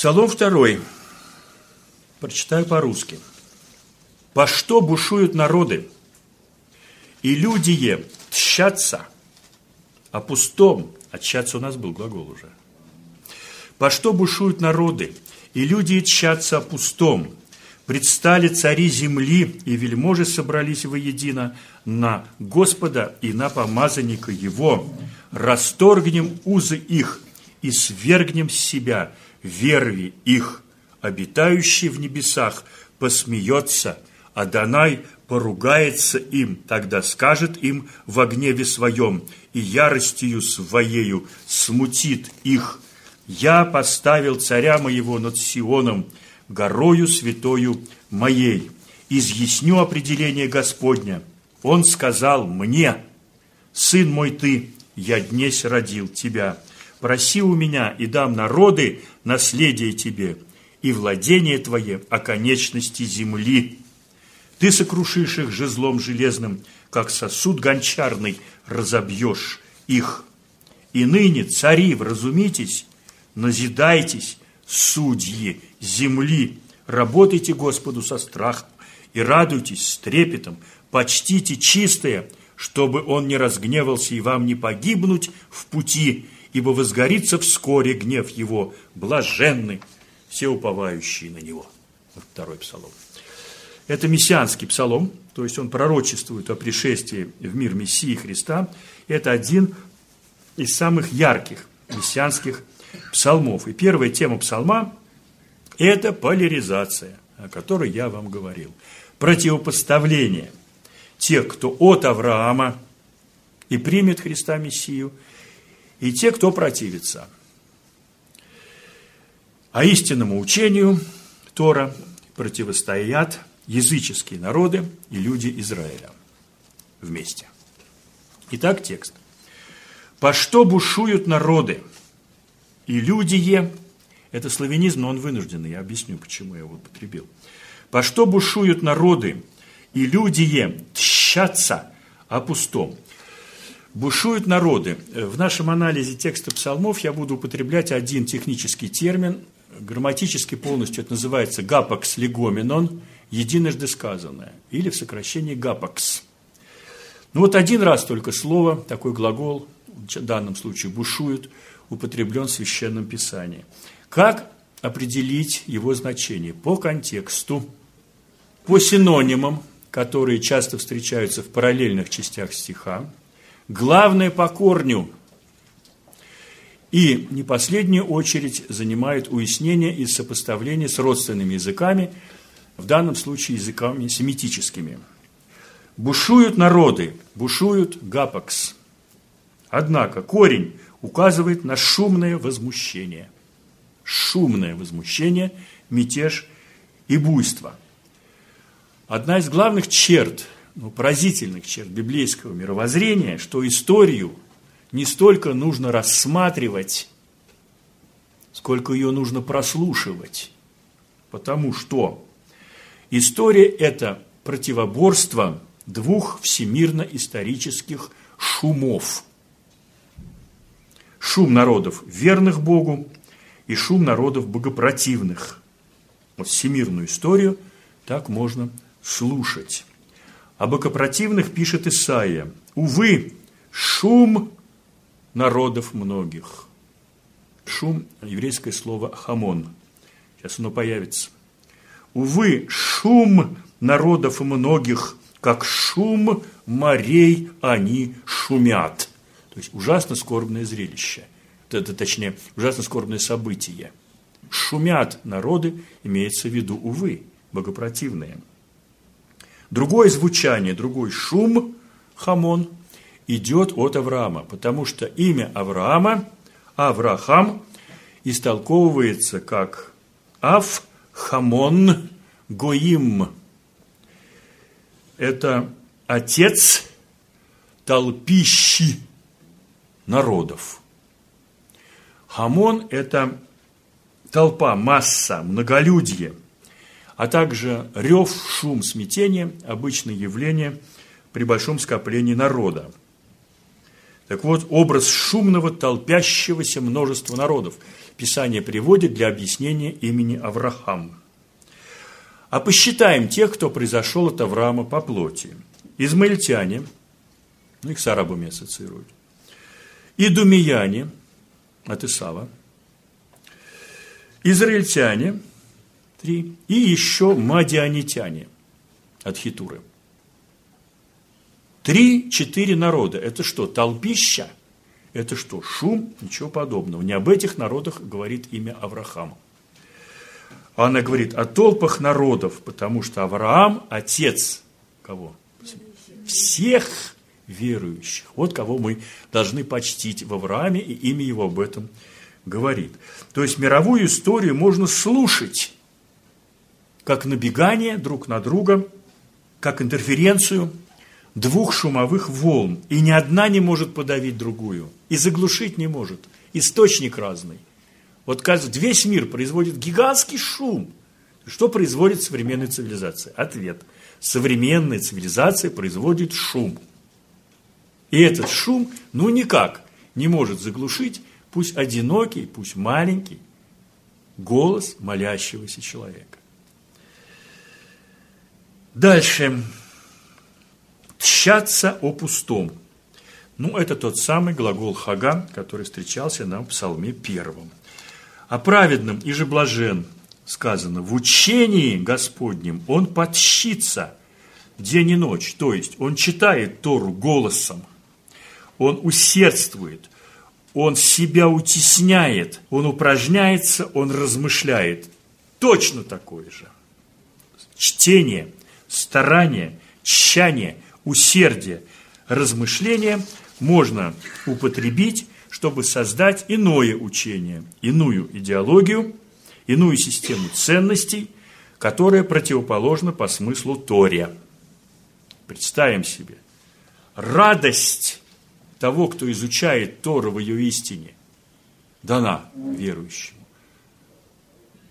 Псалом второй. Прочитаю по-русски. «По что бушуют народы, и люди тщатся о пустом, отчаться у нас был глагол уже. По что бушуют народы, и люди тщатся о пустом, предстали цари земли, и вельможи собрались воедино на Господа и на помазанника его. Расторгнем узы их и свергнем с себя верви их. Обитающий в небесах посмеется, а Данай поругается им, тогда скажет им во гневе своем, и яростью своею смутит их. Я поставил царя моего над Сионом, горою святою моей. Изъясню определение Господня. Он сказал мне, «Сын мой ты, я днесь родил тебя. Проси у меня, и дам народы наследие тебе, и владение твое о конечности земли. Ты сокрушишь их жезлом железным, как сосуд гончарный разобьешь их. И ныне, цари, вразумитесь, назидайтесь, судьи земли, работайте Господу со страхом и радуйтесь с трепетом, почтите чистое, чтобы он не разгневался и вам не погибнуть в пути, ибо возгорится вскоре гнев его, блаженны все уповающие на него. Второй псалом. Это мессианский псалом, то есть он пророчествует о пришествии в мир Мессии Христа. Это один из самых ярких мессианских псалмов. И первая тема псалма – это поляризация, о которой я вам говорил. Противопоставление тех, кто от Авраама и примет Христа Мессию, и те, кто противится. А истинному учению Тора противостоят языческие народы и люди Израиля вместе. Итак, текст. «По что бушуют народы?» И людие, это славянизм, но он вынужденный, я объясню, почему я его употребил. По что бушуют народы, и людие тщатся о пустом. Бушуют народы. В нашем анализе текста псалмов я буду употреблять один технический термин, грамматически полностью это называется гапакс легоменон, единожды сказанное, или в сокращении гапакс. Ну вот один раз только слово, такой глагол, в данном случае бушуют, употреблен в Священном Писании. Как определить его значение? По контексту, по синонимам, которые часто встречаются в параллельных частях стиха, главное по корню и не последнюю очередь занимает уяснение и сопоставление с родственными языками, в данном случае языками семитическими. Бушуют народы, бушуют гапакс. Однако корень указывает на шумное возмущение. Шумное возмущение, мятеж и буйство. Одна из главных черт, ну, поразительных черт библейского мировоззрения, что историю не столько нужно рассматривать, сколько ее нужно прослушивать. Потому что история – это противоборство двух всемирно-исторических шумов – шум народов верных Богу и шум народов богопротивных. Вот всемирную историю так можно слушать. О богопротивных пишет Исаия. Увы, шум народов многих. Шум – еврейское слово «хамон». Сейчас оно появится. Увы, шум народов многих, как шум морей они шумят. То есть ужасно скорбное зрелище. Это, точнее, ужасно скорбное событие. Шумят народы, имеется в виду, увы, богопротивные. Другое звучание, другой шум, хамон, идет от Авраама, потому что имя Авраама, Авраам, истолковывается как אב המון גויים. Это отец толпищи народов. Хамон – это толпа, масса, многолюдье, а также рев, шум, смятение – обычное явление при большом скоплении народа. Так вот, образ шумного, толпящегося множества народов Писание приводит для объяснения имени Авраама. А посчитаем тех, кто произошел от Авраама по плоти. Измаильтяне, ну их с арабами ассоциируют, идумияне от Исава, израильтяне, три, и еще мадианитяне от Хитуры. Три-четыре народа. Это что, толпища? Это что, шум? Ничего подобного. Не об этих народах говорит имя Авраама. Она говорит о толпах народов, потому что Авраам – отец кого? Всех верующих. Вот кого мы должны почтить в Аврааме, и имя его об этом говорит. То есть мировую историю можно слушать, как набегание друг на друга, как интерференцию двух шумовых волн, и ни одна не может подавить другую, и заглушить не может. Источник разный. Вот кажется, весь мир производит гигантский шум. Что производит современная цивилизация? Ответ. Современная цивилизация производит шум. И этот шум, ну никак, не может заглушить, пусть одинокий, пусть маленький, голос молящегося человека. Дальше. Тщаться о пустом. Ну, это тот самый глагол хага, который встречался нам в псалме первом. О праведном и же блажен сказано, в учении Господнем он подщится день и ночь, то есть он читает Тору голосом, он усердствует, он себя утесняет, он упражняется, он размышляет. Точно такое же. Чтение, старание, тщание, усердие, размышление можно употребить, чтобы создать иное учение, иную идеологию, иную систему ценностей, которая противоположна по смыслу Торе. Представим себе, радость того, кто изучает Тору в ее истине, дана верующему.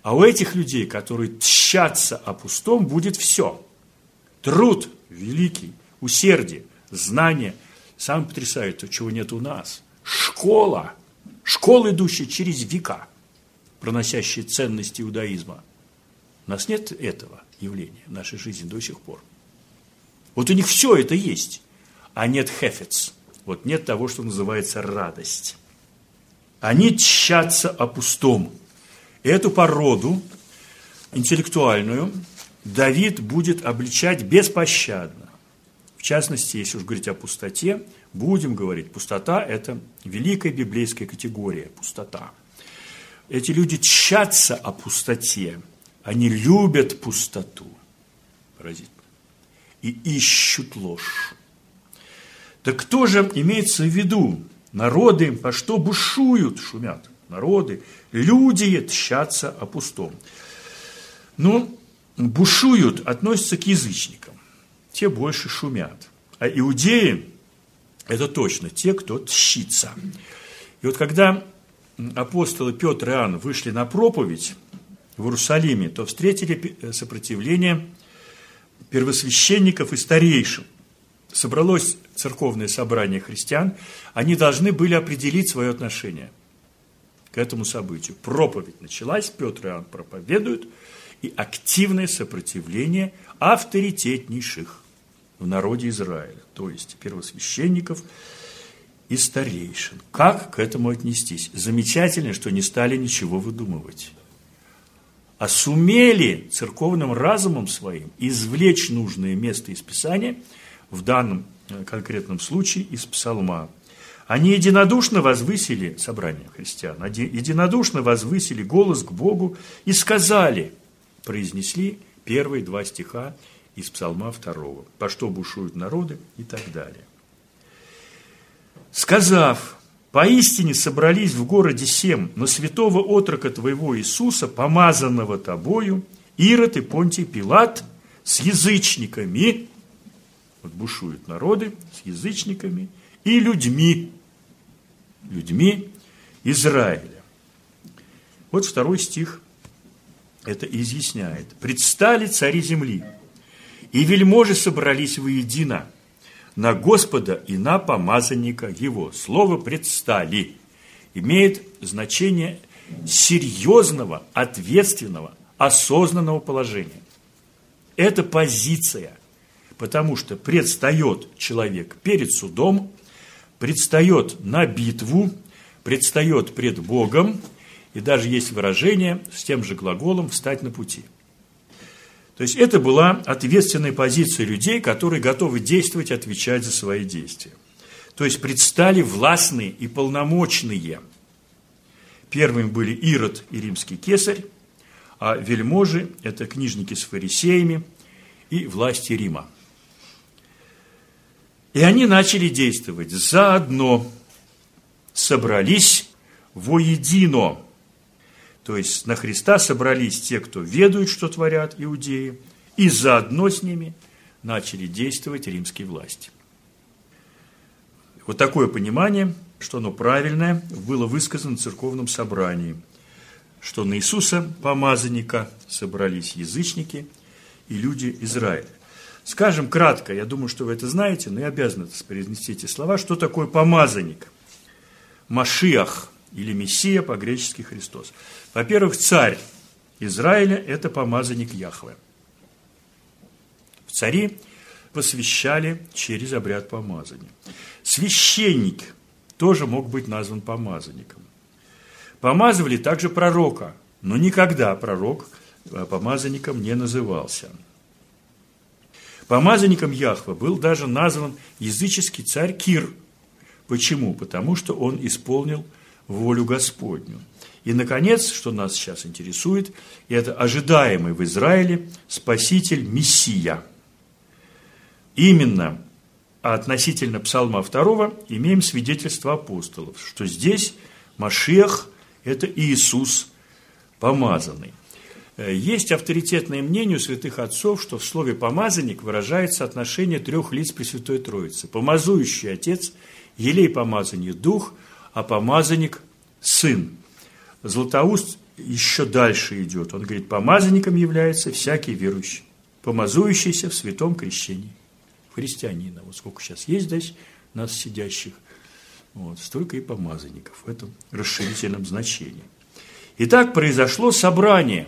А у этих людей, которые тщатся о пустом, будет все. Труд великий, усердие, знание. Сам потрясает то, чего нет у нас. Школа. Школа, идущая через века, проносящая ценности иудаизма. У нас нет этого явления в нашей жизни до сих пор. Вот у них все это есть, а нет хефец – вот нет того, что называется радость. Они тщатся о пустом. Эту породу интеллектуальную Давид будет обличать беспощадно. В частности, если уж говорить о пустоте, будем говорить, пустота – это великая библейская категория, пустота. Эти люди тщатся о пустоте, они любят пустоту, поразительно, и ищут ложь. Так кто же имеется в виду? Народы по что бушуют, шумят? Народы, люди тщатся о пустом. Ну, бушуют относятся к язычникам. Те больше шумят. А иудеи – это точно те, кто тщится. И вот когда апостолы Петр и Иоанн вышли на проповедь в Иерусалиме, то встретили сопротивление первосвященников и старейшин – собралось церковное собрание христиан, они должны были определить свое отношение к этому событию. Проповедь началась, Петр и Иоанн проповедуют, и активное сопротивление авторитетнейших в народе Израиля, то есть первосвященников и старейшин. Как к этому отнестись? Замечательно, что не стали ничего выдумывать а сумели церковным разумом своим извлечь нужное место из Писания – в данном э, конкретном случае из псалма. Они единодушно возвысили, собрание христиан, единодушно возвысили голос к Богу и сказали, произнесли первые два стиха из псалма второго, по что бушуют народы и так далее. Сказав, поистине собрались в городе Сем на святого отрока твоего Иисуса, помазанного тобою, Ирод и Понтий Пилат с язычниками, вот бушуют народы с язычниками и людьми, людьми Израиля. Вот второй стих это изъясняет. «Предстали цари земли, и вельможи собрались воедино, на Господа и на помазанника его. Слово «предстали» имеет значение серьезного, ответственного, осознанного положения. Это позиция, потому что предстает человек перед судом, предстает на битву, предстает пред Богом, и даже есть выражение с тем же глаголом «встать на пути». То есть это была ответственная позиция людей, которые готовы действовать, отвечать за свои действия. То есть предстали властные и полномочные. Первыми были Ирод и римский кесарь, а вельможи – это книжники с фарисеями и власти Рима. И они начали действовать заодно, собрались воедино – то есть на Христа собрались те, кто ведают, что творят иудеи, и заодно с ними начали действовать римские власти. Вот такое понимание, что оно правильное, было высказано в церковном собрании, что на Иисуса, помазанника, собрались язычники и люди Израиля. Скажем кратко, я думаю, что вы это знаете, но я обязан произнести эти слова, что такое помазанник. Машиах или Мессия по-гречески Христос. Во-первых, царь Израиля – это помазанник Яхве. В цари посвящали через обряд помазания. Священник тоже мог быть назван помазанником. Помазывали также пророка, но никогда пророк э, помазанником не назывался. Помазанником Яхва был даже назван языческий царь Кир. Почему? Потому что он исполнил волю Господню. И, наконец, что нас сейчас интересует, это ожидаемый в Израиле Спаситель Мессия. Именно относительно Псалма 2 имеем свидетельство апостолов, что здесь Машех – это Иисус помазанный. Есть авторитетное мнение у святых отцов, что в слове «помазанник» выражается отношение трех лиц Пресвятой Троицы. Помазующий Отец, елей помазанник Дух, а помазанник – Сын. Златоуст еще дальше идет. Он говорит, помазанником является всякий верующий, помазующийся в святом крещении. Христианина. Вот сколько сейчас есть здесь нас сидящих, вот, столько и помазанников в этом расширительном значении. Итак, произошло собрание.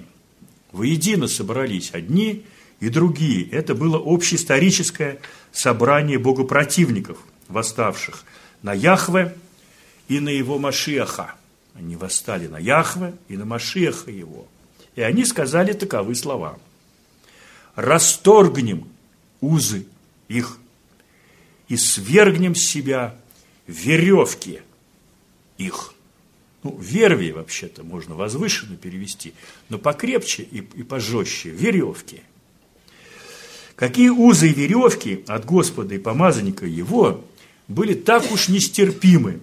Воедино собрались одни и другие. Это было общеисторическое собрание богопротивников, восставших на Яхве и на его Машиаха – они восстали на Яхве и на Машеха его. И они сказали таковы слова. «Расторгнем узы их и свергнем с себя веревки их». Ну, верви вообще-то можно возвышенно перевести, но покрепче и, и пожестче – веревки. Какие узы и веревки от Господа и помазанника Его были так уж нестерпимы,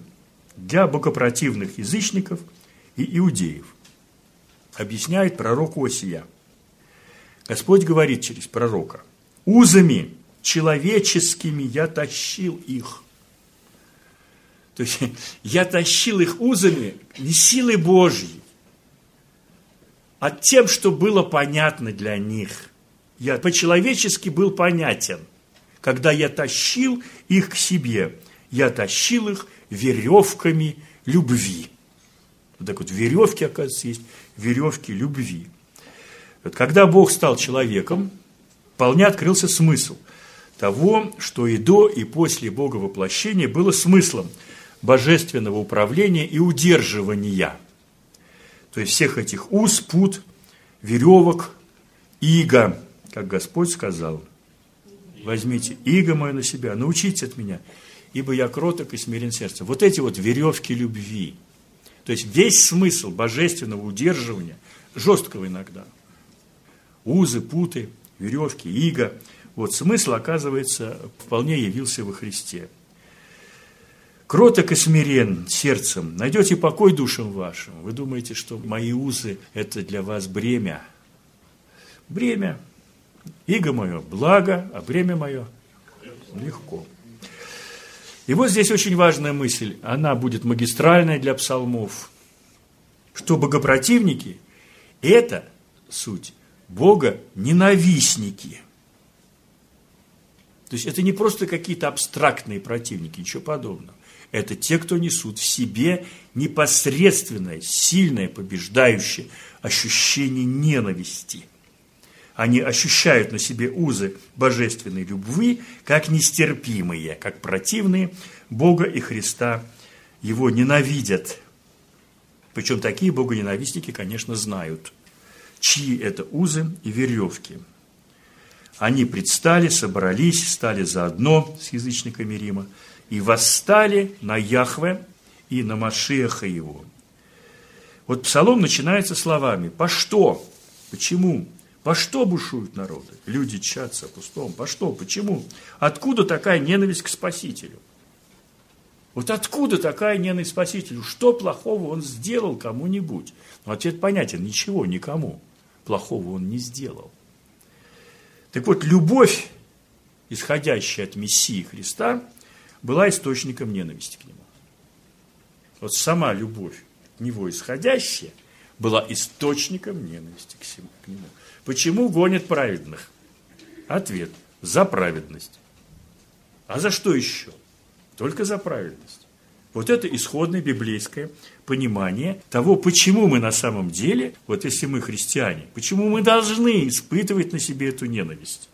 для богопротивных язычников и иудеев. Объясняет пророк Осия. Господь говорит через пророка, узами человеческими я тащил их. То есть я тащил их узами не силой Божьей, а тем, что было понятно для них. Я по-человечески был понятен, когда я тащил их к себе. Я тащил их веревками любви. Вот так вот, веревки, оказывается, есть веревки любви. Вот когда Бог стал человеком, вполне открылся смысл того, что и до, и после Бога воплощения было смыслом божественного управления и удерживания. То есть всех этих уз, пут, веревок, иго, как Господь сказал, возьмите иго мое на себя, научитесь от меня – ибо я кроток и смирен сердцем. Вот эти вот веревки любви. То есть весь смысл божественного удерживания, жесткого иногда, узы, путы, веревки, иго, вот смысл, оказывается, вполне явился во Христе. Кроток и смирен сердцем, найдете покой душам вашим. Вы думаете, что мои узы – это для вас бремя. Бремя. Иго мое – благо, а бремя мое – легко. И вот здесь очень важная мысль, она будет магистральная для псалмов, что богопротивники – это суть Бога ненавистники. То есть это не просто какие-то абстрактные противники, ничего подобного. Это те, кто несут в себе непосредственное, сильное, побеждающее ощущение ненависти. Они ощущают на себе узы божественной любви, как нестерпимые, как противные Бога и Христа. Его ненавидят. Причем такие богоненавистники, конечно, знают, чьи это узы и веревки. Они предстали, собрались, стали заодно с язычниками Рима и восстали на Яхве и на Машеха его. Вот псалом начинается словами «По что? Почему? По что бушуют народы? Люди чатся пустом. По что? Почему? Откуда такая ненависть к Спасителю? Вот откуда такая ненависть к Спасителю? Что плохого он сделал кому-нибудь? Ну, ответ понятен. Ничего, никому. Плохого он не сделал. Так вот, любовь, исходящая от Мессии Христа, была источником ненависти к нему. Вот сама любовь него исходящая, была источником ненависти к нему. Почему гонят праведных? Ответ – за праведность. А за что еще? Только за праведность. Вот это исходное библейское понимание того, почему мы на самом деле, вот если мы христиане, почему мы должны испытывать на себе эту ненависть.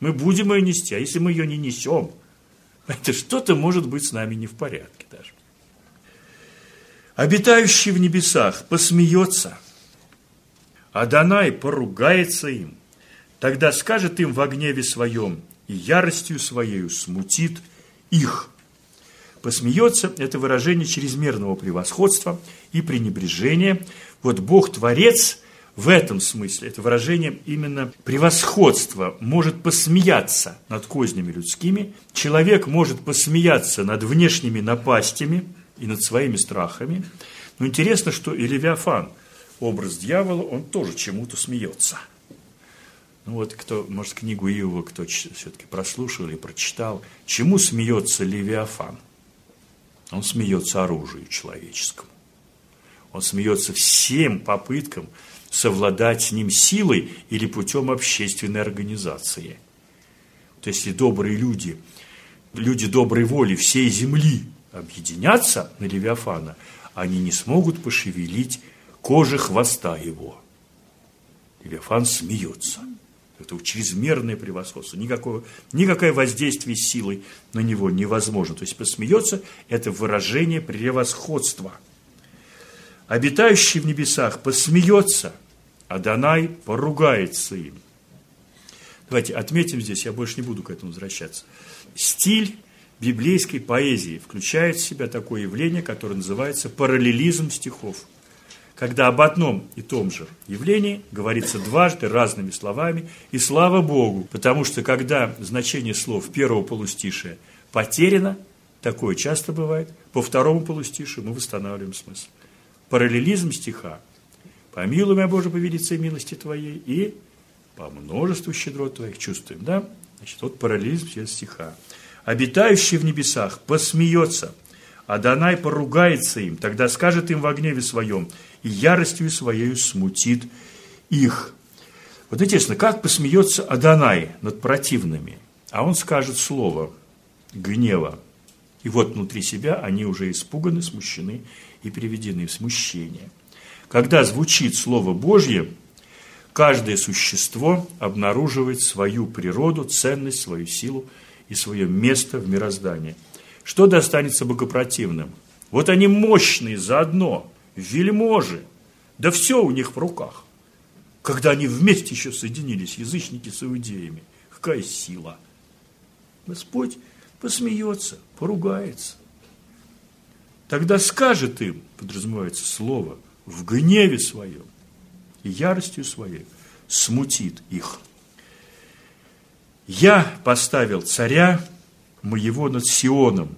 Мы будем ее нести, а если мы ее не несем, это что-то может быть с нами не в порядке даже обитающий в небесах, посмеется, а Данай поругается им, тогда скажет им в гневе своем и яростью своею смутит их. Посмеется – это выражение чрезмерного превосходства и пренебрежения. Вот Бог-творец в этом смысле, это выражение именно превосходства, может посмеяться над кознями людскими, человек может посмеяться над внешними напастями – и над своими страхами. Но интересно, что и Левиафан, образ дьявола, он тоже чему-то смеется. Ну вот, кто, может, книгу Иова, кто все-таки прослушал и прочитал, чему смеется Левиафан? Он смеется оружию человеческому. Он смеется всем попыткам совладать с ним силой или путем общественной организации. То есть, если добрые люди, люди доброй воли всей земли объединятся на Левиафана, они не смогут пошевелить кожи хвоста его. Левиафан смеется. Это чрезмерное превосходство. Никакого, никакое воздействие силой на него невозможно. То есть посмеется – это выражение превосходства. Обитающий в небесах посмеется, а Данай поругается им. Давайте отметим здесь, я больше не буду к этому возвращаться. Стиль библейской поэзии включает в себя такое явление, которое называется параллелизм стихов. Когда об одном и том же явлении говорится дважды разными словами, и слава Богу, потому что когда значение слов первого полустишия потеряно, такое часто бывает, по второму полустишию мы восстанавливаем смысл. Параллелизм стиха «Помилуй меня, Боже, по милости Твоей» и «По множеству щедрот Твоих» чувствуем, да? Значит, вот параллелизм стиха обитающий в небесах, посмеется, а Данай поругается им, тогда скажет им в гневе своем, и яростью своею смутит их. Вот интересно, как посмеется Адонай над противными? А он скажет слово гнева. И вот внутри себя они уже испуганы, смущены и приведены в смущение. Когда звучит Слово Божье, каждое существо обнаруживает свою природу, ценность, свою силу – и свое место в мироздании. Что достанется богопротивным? Вот они мощные заодно, вельможи, да все у них в руках. Когда они вместе еще соединились, язычники с иудеями, какая сила. Господь посмеется, поругается. Тогда скажет им, подразумевается слово, в гневе своем и яростью своей смутит их. Я поставил царя моего над Сионом,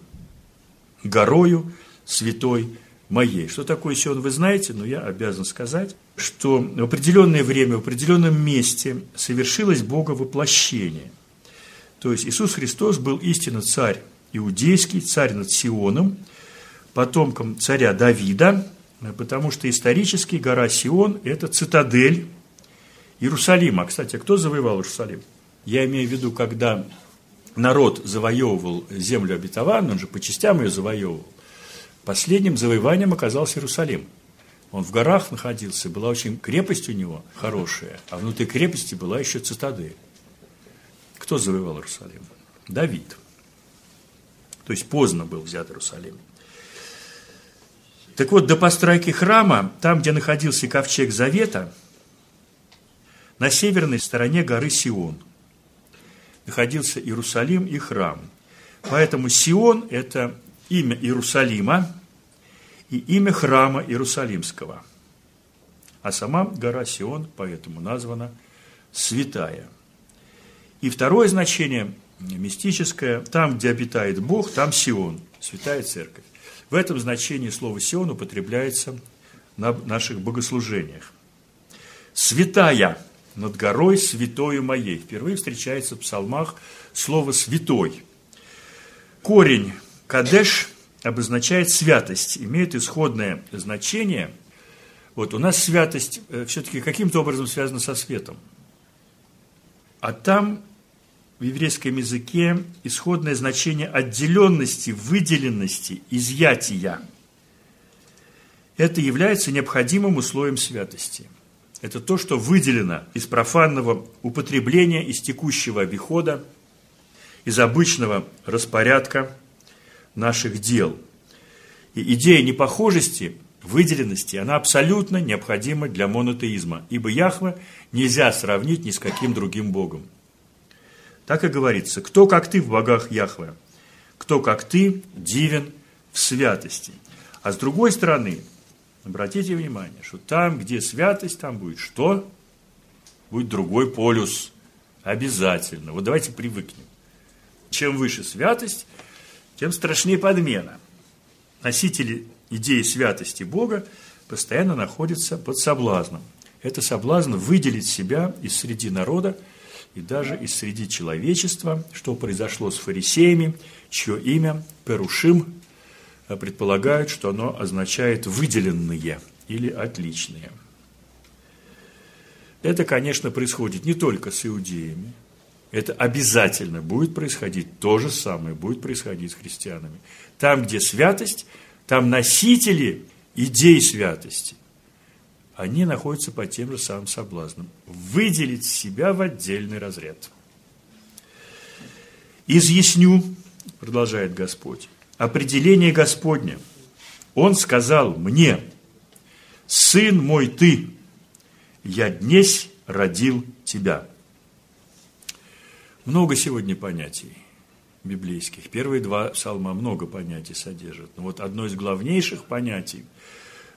горою святой моей. Что такое Сион, вы знаете, но я обязан сказать, что в определенное время, в определенном месте совершилось Бога воплощение. То есть Иисус Христос был истинно царь иудейский, царь над Сионом, потомком царя Давида, потому что исторически гора Сион – это цитадель Иерусалима. Кстати, а кто завоевал Иерусалим? Я имею в виду, когда народ завоевывал землю обетованную, он же по частям ее завоевывал, последним завоеванием оказался Иерусалим. Он в горах находился, была очень крепость у него хорошая, а внутри крепости была еще цитадель. Кто завоевал Иерусалим? Давид. То есть поздно был взят Иерусалим. Так вот, до постройки храма, там, где находился ковчег Завета, на северной стороне горы Сион находился Иерусалим и храм. Поэтому Сион – это имя Иерусалима и имя храма Иерусалимского. А сама гора Сион поэтому названа Святая. И второе значение мистическое, там, где обитает Бог, там Сион, Святая Церковь. В этом значении слово «Сион» употребляется на наших богослужениях. «Святая над горой святою моей». Впервые встречается в псалмах слово «святой». Корень «кадеш» обозначает святость, имеет исходное значение. Вот у нас святость э, все-таки каким-то образом связана со светом. А там в еврейском языке исходное значение отделенности, выделенности, изъятия. Это является необходимым условием святости. Это то, что выделено из профанного употребления, из текущего обихода, из обычного распорядка наших дел. И идея непохожести, выделенности, она абсолютно необходима для монотеизма, ибо Яхва нельзя сравнить ни с каким другим Богом. Так и говорится, кто как ты в богах Яхве, кто как ты дивен в святости. А с другой стороны, обратите внимание, что там, где святость, там будет что? Будет другой полюс. Обязательно. Вот давайте привыкнем. Чем выше святость, тем страшнее подмена. Носители идеи святости Бога постоянно находятся под соблазном. Это соблазн выделить себя из среди народа, и даже из среди человечества, что произошло с фарисеями, чье имя Перушим а предполагают, что оно означает выделенные или отличные. Это, конечно, происходит не только с иудеями, это обязательно будет происходить, то же самое будет происходить с христианами. Там, где святость, там носители идей святости они находятся под тем же самым соблазном. Выделить себя в отдельный разряд. Изъясню, продолжает Господь, определение Господне. Он сказал мне, «Сын мой ты, я днесь родил тебя». Много сегодня понятий библейских. Первые два псалма много понятий содержат. Но вот одно из главнейших понятий –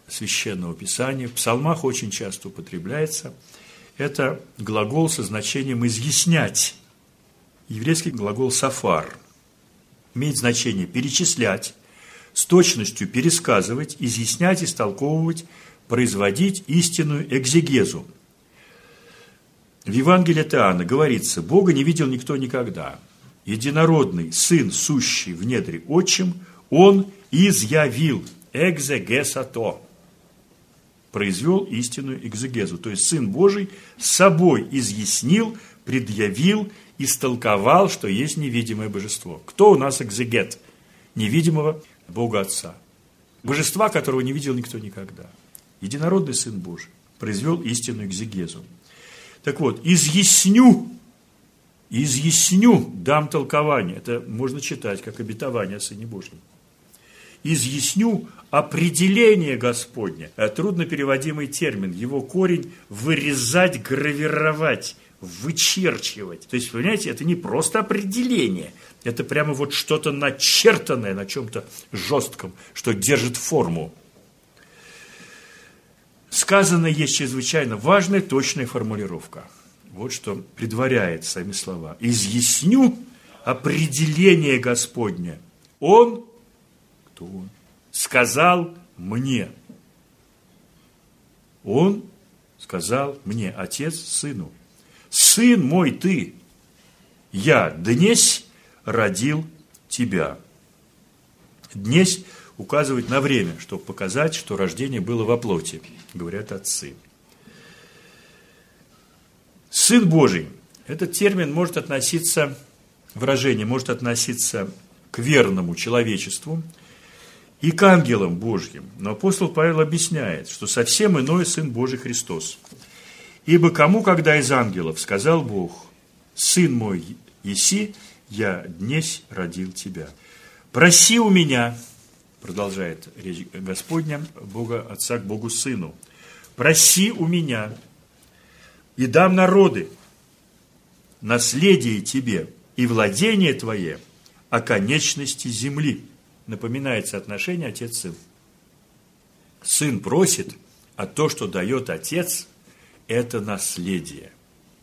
Священного Писания, в псалмах очень часто употребляется, это глагол со значением «изъяснять». Еврейский глагол «сафар» имеет значение «перечислять», с точностью пересказывать, изъяснять, истолковывать, производить истинную экзегезу. В Евангелии от Иоанна говорится, Бога не видел никто никогда. Единородный Сын, сущий в недре отчим, Он изъявил экзегесато произвел истинную экзегезу. То есть Сын Божий собой изъяснил, предъявил, истолковал, что есть невидимое божество. Кто у нас экзегет невидимого Бога Отца? Божества, которого не видел никто никогда. Единородный Сын Божий произвел истинную экзегезу. Так вот, изъясню, изъясню, дам толкование. Это можно читать как обетование о Сыне Божьем изъясню определение Господня. Э, трудно переводимый термин. Его корень – вырезать, гравировать, вычерчивать. То есть, понимаете, это не просто определение, это прямо вот что-то начертанное на чем-то жестком, что держит форму. Сказанное есть чрезвычайно важная, точная формулировка. Вот что предваряет сами слова. «Изъясню определение Господня. Он кто он? Сказал мне. Он сказал мне, отец сыну, сын мой ты, я днесь родил тебя. Днесь указывает на время, чтобы показать, что рождение было во плоти, говорят отцы. Сын Божий. Этот термин может относиться выражение может относиться к верному человечеству и к ангелам Божьим. Но апостол Павел объясняет, что совсем иной Сын Божий Христос. Ибо кому, когда из ангелов, сказал Бог, «Сын мой, Иси, я днесь родил тебя». «Проси у меня», продолжает речь Господня, Бога Отца к Богу Сыну, «проси у меня, и дам народы, наследие тебе и владение твое о конечности земли». Напоминает соотношение отец-сын. Сын просит, а то, что дает отец, это наследие.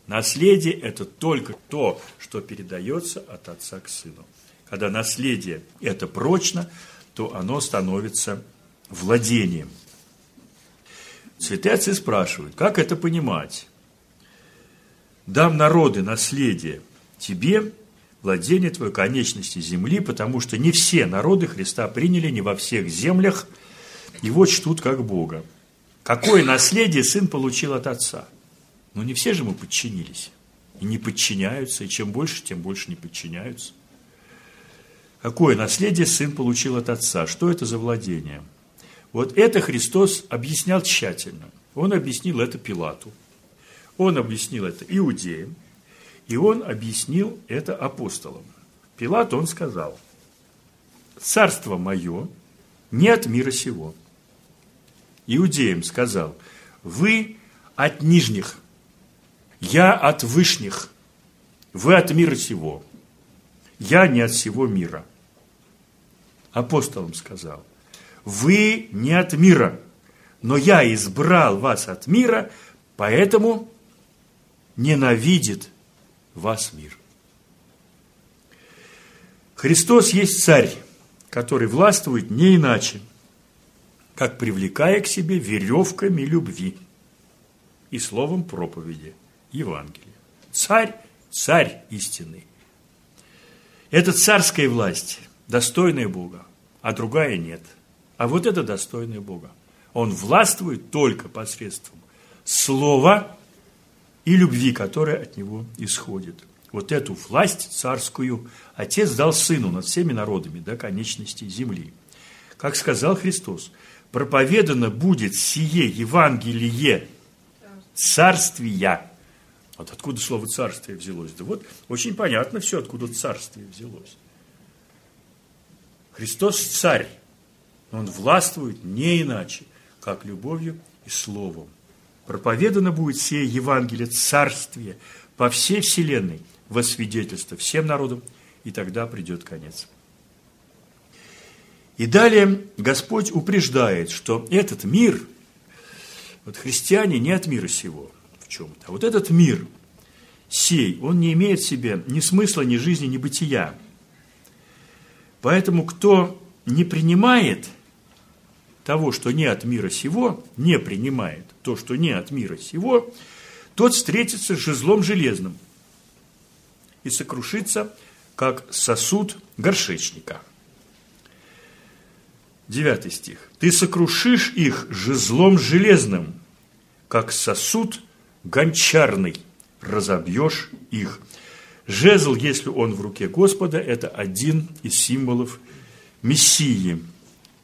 Наследие – это только то, что передается от отца к сыну. Когда наследие – это прочно, то оно становится владением. Святые отцы спрашивают, как это понимать? Дам народы наследие тебе, владение твое конечности земли, потому что не все народы Христа приняли, не во всех землях его чтут как Бога. Какое наследие сын получил от отца – но не все же ему подчинились. И не подчиняются, и чем больше, тем больше не подчиняются. Какое наследие сын получил от отца? Что это за владение? Вот это Христос объяснял тщательно. Он объяснил это Пилату. Он объяснил это иудеям. И он объяснил это апостолам. Пилат, он сказал, «Царство мое не от мира сего». Иудеям сказал, «Вы от нижних, я от вышних, вы от мира сего, я не от всего мира. Апостолам сказал, вы не от мира, но я избрал вас от мира, поэтому ненавидит вас мир. Христос есть царь, который властвует не иначе, как привлекая к себе веревками любви и словом проповеди – Евангелия. Царь, царь истинный. Это царская власть, достойная Бога, а другая нет. А вот это достойная Бога. Он властвует только посредством слова и любви, которая от него исходит. Вот эту власть царскую Отец дал Сыну над всеми народами до конечности земли. Как сказал Христос, проповедано будет сие Евангелие царствия вот откуда слово «царствие» взялось? Да вот очень понятно все, откуда царствие взялось. Христос царь. Он властвует не иначе, как любовью и словом. Проповедано будет сие Евангелие царствие по всей вселенной во свидетельство всем народам, и тогда придет конец. И далее Господь упреждает, что этот мир, вот христиане не от мира сего – в чем-то. А вот этот мир, сей, он не имеет в себе ни смысла, ни жизни, ни бытия. Поэтому кто не принимает того, что не от мира сего, не принимает то, что не от мира сего, тот встретится с жезлом железным и сокрушится, как сосуд горшечника. Девятый стих. «Ты сокрушишь их жезлом железным, как сосуд гончарный, разобьешь их. Жезл, если он в руке Господа, это один из символов Мессии.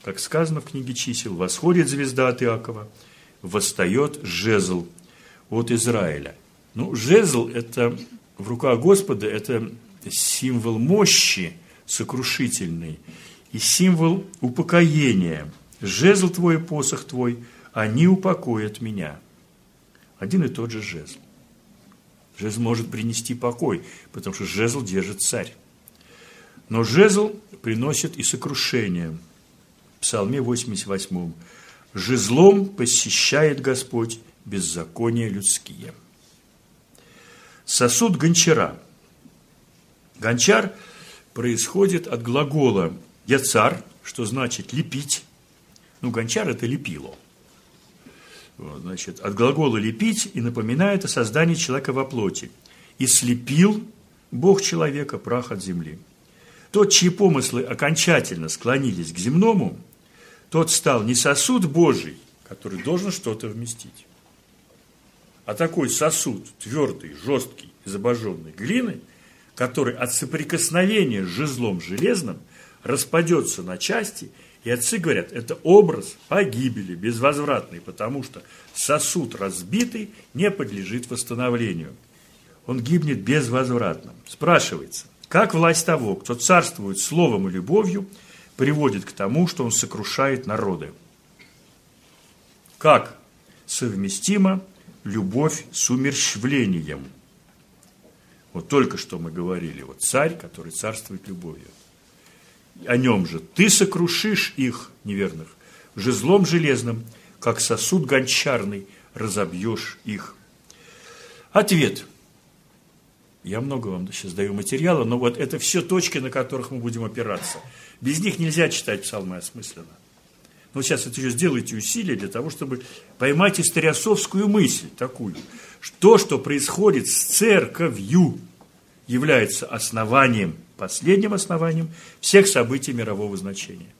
Как сказано в книге чисел, восходит звезда от Иакова, восстает жезл от Израиля. Ну, жезл – это в руках Господа, это символ мощи сокрушительный и символ упокоения. Жезл твой, посох твой, они упокоят меня – один и тот же жезл. Жезл может принести покой, потому что жезл держит царь. Но жезл приносит и сокрушение. В Псалме 88. «Жезлом посещает Господь беззакония людские». Сосуд гончара. Гончар происходит от глагола «яцар», что значит «лепить». Ну, гончар – это лепило. Вот, значит, от глагола «лепить» и напоминает о создании человека во плоти. «И слепил Бог человека прах от земли». Тот, чьи помыслы окончательно склонились к земному, тот стал не сосуд Божий, который должен что-то вместить, а такой сосуд, твердый, жесткий, из обожженной глины, который от соприкосновения с жезлом железным распадется на части, и отцы говорят, это образ погибели, безвозвратный, потому что сосуд разбитый не подлежит восстановлению. Он гибнет безвозвратно. Спрашивается, как власть того, кто царствует словом и любовью, приводит к тому, что он сокрушает народы? Как совместима любовь с умерщвлением? Вот только что мы говорили, вот царь, который царствует любовью. О нем же ты сокрушишь их, неверных, жезлом железным, как сосуд гончарный, разобьешь их. Ответ. Я много вам сейчас даю материала, но вот это все точки, на которых мы будем опираться. Без них нельзя читать псалмы осмысленно. Но сейчас это еще сделайте усилия для того, чтобы поймать историосовскую мысль такую. То, что происходит с церковью, является основанием, последним основанием всех событий мирового значения.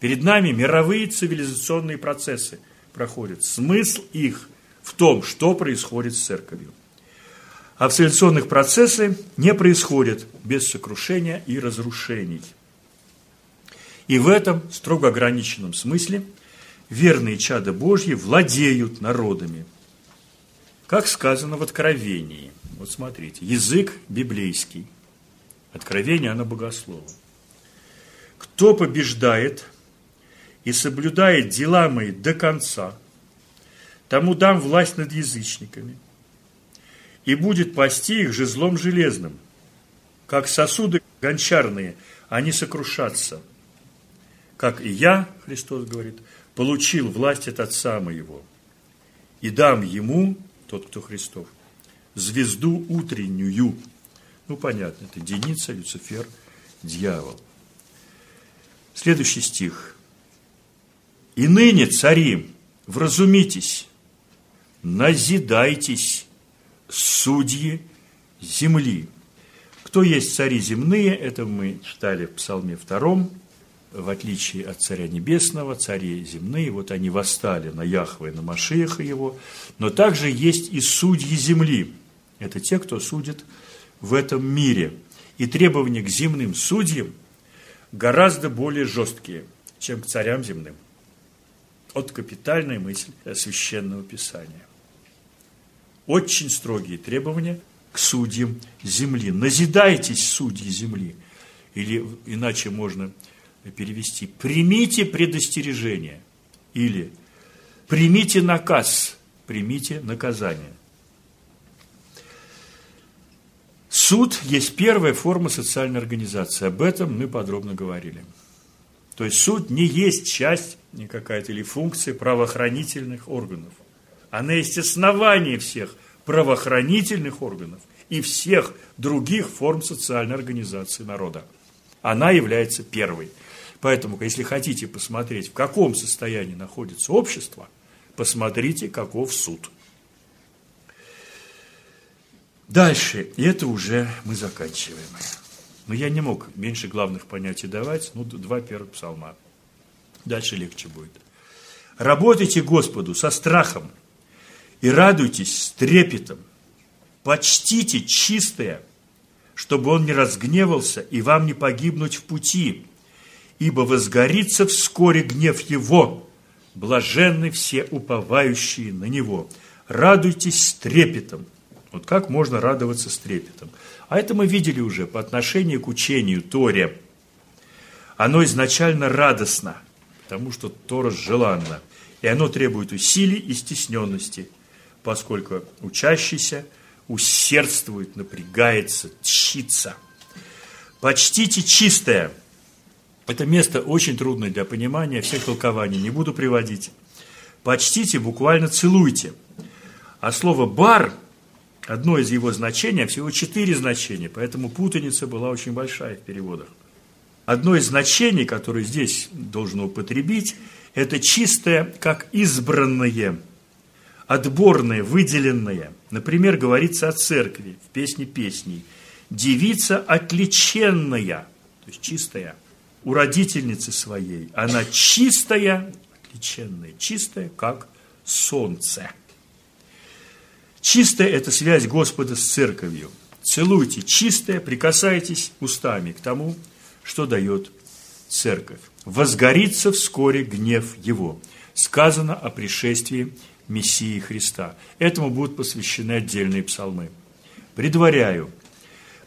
Перед нами мировые цивилизационные процессы проходят. Смысл их в том, что происходит с церковью. А цивилизационных процессы не происходят без сокрушения и разрушений. И в этом строго ограниченном смысле верные чада Божьи владеют народами. Как сказано в Откровении. Вот смотрите, язык библейский. Откровение, оно богослово. Кто побеждает и соблюдает дела мои до конца, тому дам власть над язычниками, и будет пасти их жезлом железным, как сосуды гончарные, они сокрушатся – как и я, Христос говорит, получил власть от Отца моего, и дам ему, тот, кто Христов, звезду утреннюю. Ну, понятно, это Деница, Люцифер, дьявол. Следующий стих. «И ныне, цари, вразумитесь, назидайтесь, судьи земли». Кто есть цари земные, это мы читали в Псалме втором в отличие от Царя Небесного, цари земные, вот они восстали на Яхве, на Машеха его, но также есть и судьи земли. Это те, кто судит в этом мире. И требования к земным судьям гораздо более жесткие, чем к царям земным. Вот капитальная мысль Священного Писания. Очень строгие требования к судьям земли. Назидайтесь, судьи земли. Или иначе можно перевести «примите предостережение» или «примите наказ», «примите наказание». Суд есть первая форма социальной организации. Об этом мы подробно говорили. То есть суд не есть часть не какая-то или функция правоохранительных органов. Она есть основание всех правоохранительных органов и всех других форм социальной организации народа. Она является первой. Поэтому, если хотите посмотреть, в каком состоянии находится общество, посмотрите, каков суд. Дальше, и это уже мы заканчиваем. Но я не мог меньше главных понятий давать, ну, два первых псалма. Дальше легче будет. Работайте Господу со страхом и радуйтесь с трепетом. Почтите чистое, чтобы Он не разгневался и вам не погибнуть в пути ибо возгорится вскоре гнев его. Блаженны все уповающие на него. Радуйтесь с трепетом. Вот как можно радоваться с трепетом? А это мы видели уже по отношению к учению Торе. Оно изначально радостно, потому что Тора желанна. И оно требует усилий и стесненности, поскольку учащийся усердствует, напрягается, тщится. Почтите чистое – это место очень трудное для понимания, всех толкований не буду приводить. Почтите, буквально целуйте. А слово «бар» одно из его значений, а всего четыре значения, поэтому путаница была очень большая в переводах. Одно из значений, которое здесь должно употребить, это чистое, как избранное, отборное, выделенное. Например, говорится о церкви в песне песней. Девица отличенная, то есть чистая – у родительницы своей. Она чистая, отличенная, чистая, как солнце. Чистая – это связь Господа с церковью. целуйте чистое, прикасайтесь устами к тому, что дает церковь. Возгорится вскоре гнев его. Сказано о пришествии Мессии Христа. Этому будут посвящены отдельные псалмы. Предваряю,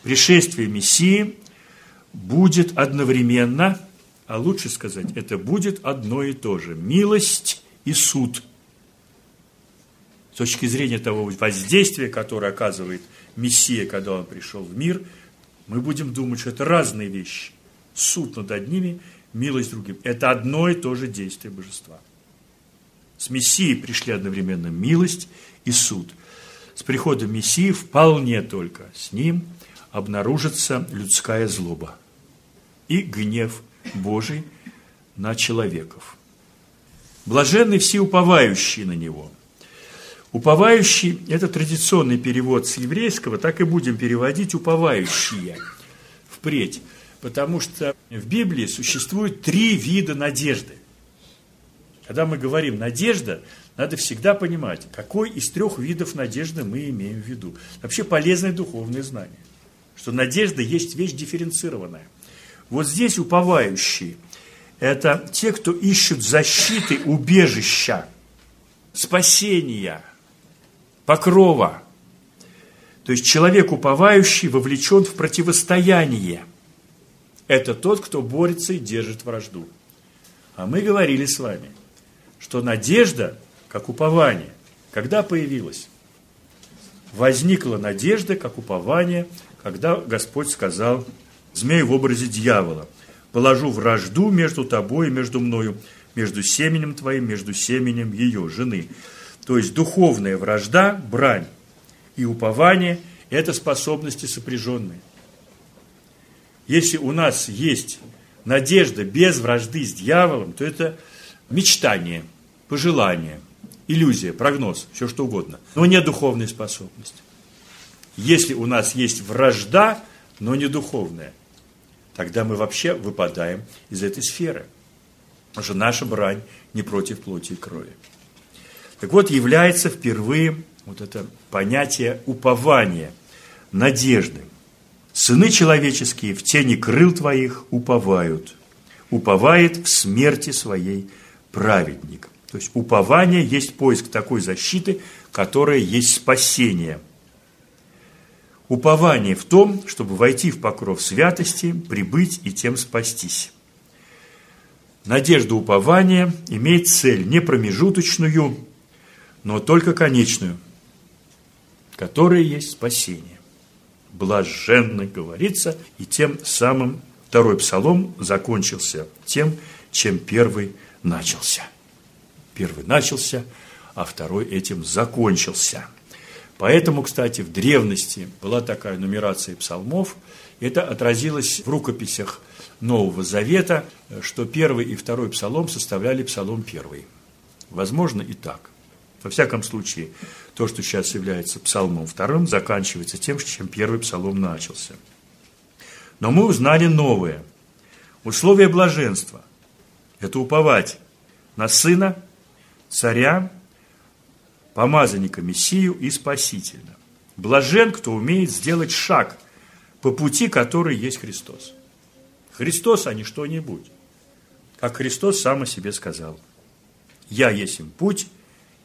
пришествие Мессии будет одновременно, а лучше сказать, это будет одно и то же. Милость и суд. С точки зрения того воздействия, которое оказывает Мессия, когда он пришел в мир, мы будем думать, что это разные вещи. Суд над одними, милость другим. Это одно и то же действие божества. С Мессией пришли одновременно милость и суд. С приходом Мессии вполне только с ним обнаружится людская злоба и гнев Божий на человеков. Блаженны все уповающие на Него. Уповающий – это традиционный перевод с еврейского, так и будем переводить уповающие впредь. Потому что в Библии существует три вида надежды. Когда мы говорим «надежда», надо всегда понимать, какой из трех видов надежды мы имеем в виду. Вообще полезное духовное знание, что надежда есть вещь дифференцированная. Вот здесь уповающие – это те, кто ищут защиты, убежища, спасения, покрова. То есть человек уповающий вовлечен в противостояние. Это тот, кто борется и держит вражду. А мы говорили с вами, что надежда, как упование, когда появилась? Возникла надежда, как упование, когда Господь сказал – змей в образе дьявола. Положу вражду между тобой и между мною, между семенем твоим, между семенем ее, жены. То есть духовная вражда, брань и упование – это способности сопряженные. Если у нас есть надежда без вражды с дьяволом, то это мечтание, пожелание, иллюзия, прогноз, все что угодно, но не духовная способность. Если у нас есть вражда, но не духовная – тогда мы вообще выпадаем из этой сферы. Потому что наша брань не против плоти и крови. Так вот, является впервые вот это понятие упования, надежды. Сыны человеческие в тени крыл твоих уповают. Уповает в смерти своей праведник. То есть упование есть поиск такой защиты, которая есть спасение – Упование в том, чтобы войти в покров святости, прибыть и тем спастись. Надежда упования имеет цель не промежуточную, но только конечную, которая есть спасение. Блаженно говорится, и тем самым второй псалом закончился тем, чем первый начался. Первый начался, а второй этим закончился – Поэтому, кстати, в древности была такая нумерация псалмов. Это отразилось в рукописях Нового Завета, что первый и второй псалом составляли псалом первый. Возможно и так. Во всяком случае, то, что сейчас является псалмом вторым, заканчивается тем, чем первый псалом начался. Но мы узнали новое. Условие блаженства – это уповать на Сына, Царя помазанника Мессию и Спасителя. Блажен, кто умеет сделать шаг по пути, который есть Христос. Христос, а не что-нибудь. Как Христос сам о себе сказал. «Я есть им путь,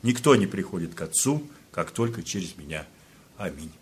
никто не приходит к Отцу, как только через меня. Аминь».